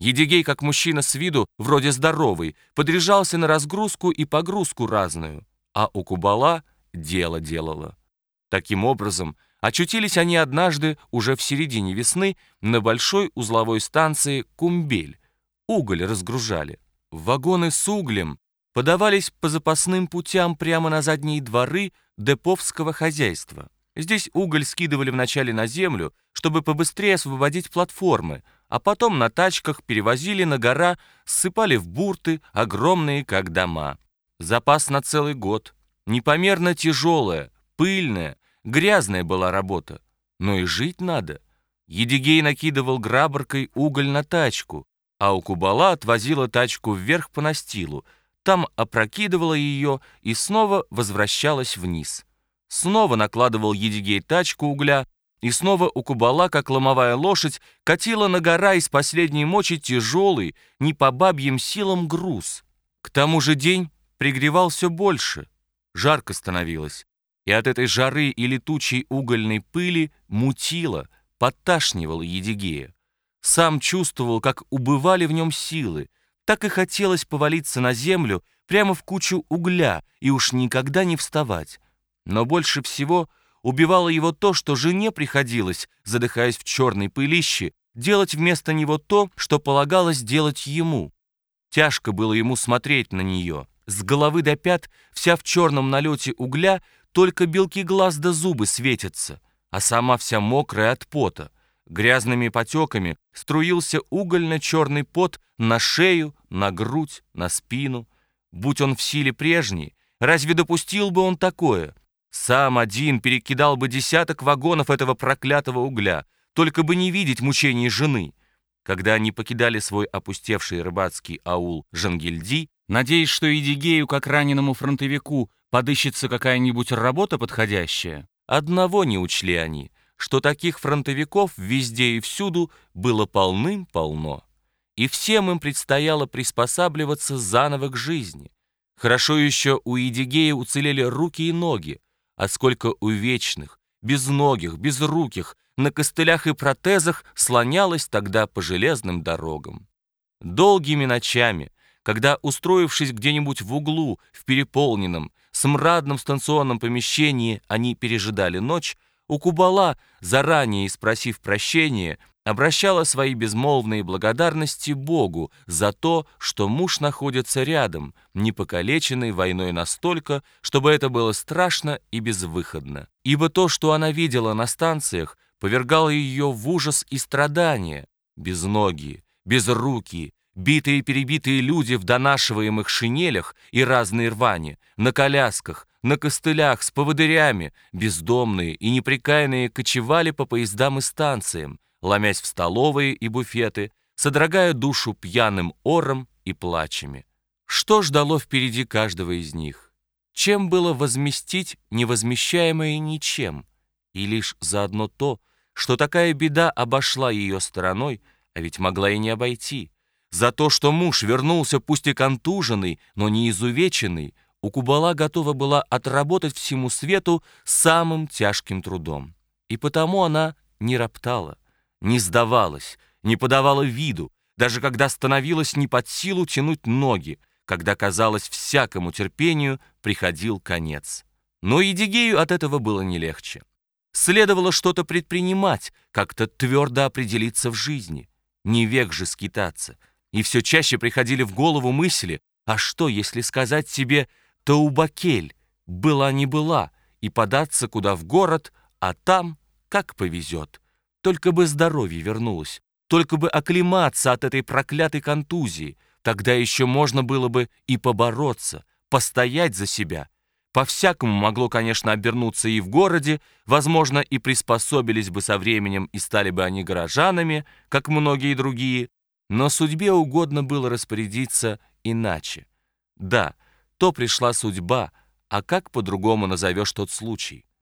Едигей, как мужчина с виду, вроде здоровый, подряжался на разгрузку и погрузку разную, а у Кубала дело делала. Таким образом, очутились они однажды, уже в середине весны, на большой узловой станции Кумбель. Уголь разгружали. Вагоны с углем подавались по запасным путям прямо на задние дворы деповского хозяйства. Здесь уголь скидывали вначале на землю, чтобы побыстрее освободить платформы, а потом на тачках перевозили на гора, ссыпали в бурты, огромные как дома. Запас на целый год. Непомерно тяжелая, пыльная, грязная была работа. Но и жить надо. Едигей накидывал грабаркой уголь на тачку, а у Кубала отвозила тачку вверх по настилу, там опрокидывала ее и снова возвращалась вниз. Снова накладывал Едигей тачку угля, и снова у Кубала, как ломовая лошадь, катила на гора из последней мочи тяжелый, не по бабьим силам груз. К тому же день пригревал все больше, жарко становилось, и от этой жары и летучей угольной пыли мутило, подташнивало Едигея. Сам чувствовал, как убывали в нем силы, так и хотелось повалиться на землю прямо в кучу угля и уж никогда не вставать. Но больше всего убивало его то, что жене приходилось, задыхаясь в черной пылище, делать вместо него то, что полагалось делать ему. Тяжко было ему смотреть на нее. С головы до пят, вся в черном налете угля, только белки глаз да зубы светятся, а сама вся мокрая от пота. Грязными потеками струился угольно-черный пот на шею, на грудь, на спину. Будь он в силе прежней, разве допустил бы он такое? Сам один перекидал бы десяток вагонов этого проклятого угля, только бы не видеть мучений жены. Когда они покидали свой опустевший рыбацкий аул Жангильди, надеясь, что Идигею, как раненому фронтовику, подыщется какая-нибудь работа подходящая, одного не учли они — что таких фронтовиков везде и всюду было полным-полно. И всем им предстояло приспосабливаться заново к жизни. Хорошо еще у Идигея уцелели руки и ноги, а сколько у вечных, безногих, безруких, на костылях и протезах слонялось тогда по железным дорогам. Долгими ночами, когда, устроившись где-нибудь в углу, в переполненном, смрадном станционном помещении, они пережидали ночь, у Кубала, заранее спросив прощения, обращала свои безмолвные благодарности Богу за то, что муж находится рядом, не покалеченный войной настолько, чтобы это было страшно и безвыходно. Ибо то, что она видела на станциях, повергало ее в ужас и страдания. Безногие, безрукие, битые и перебитые люди в донашиваемых шинелях и разной рвани, на колясках, на костылях с поводырями, бездомные и неприкаянные кочевали по поездам и станциям, ломясь в столовые и буфеты, содрогая душу пьяным ором и плачами. Что ждало впереди каждого из них? Чем было возместить невозмещаемое ничем? И лишь заодно то, что такая беда обошла ее стороной, а ведь могла и не обойти. За то, что муж вернулся пусть и контуженный, но не изувеченный, у Кубала готова была отработать всему свету самым тяжким трудом. И потому она не роптала, не сдавалась, не подавала виду, даже когда становилось не под силу тянуть ноги, когда, казалось, всякому терпению приходил конец. Но Едигею от этого было не легче. Следовало что-то предпринимать, как-то твердо определиться в жизни. Не век же скитаться. И все чаще приходили в голову мысли, а что, если сказать себе Таубакель, была не была, и податься куда в город, а там как повезет. Только бы здоровье вернулось, только бы оклематься от этой проклятой контузии, тогда еще можно было бы и побороться, постоять за себя. По-всякому могло, конечно, обернуться и в городе, возможно, и приспособились бы со временем и стали бы они горожанами, как многие другие, но судьбе угодно было распорядиться иначе. Да, то пришла судьба, а как по-другому назовешь тот случай?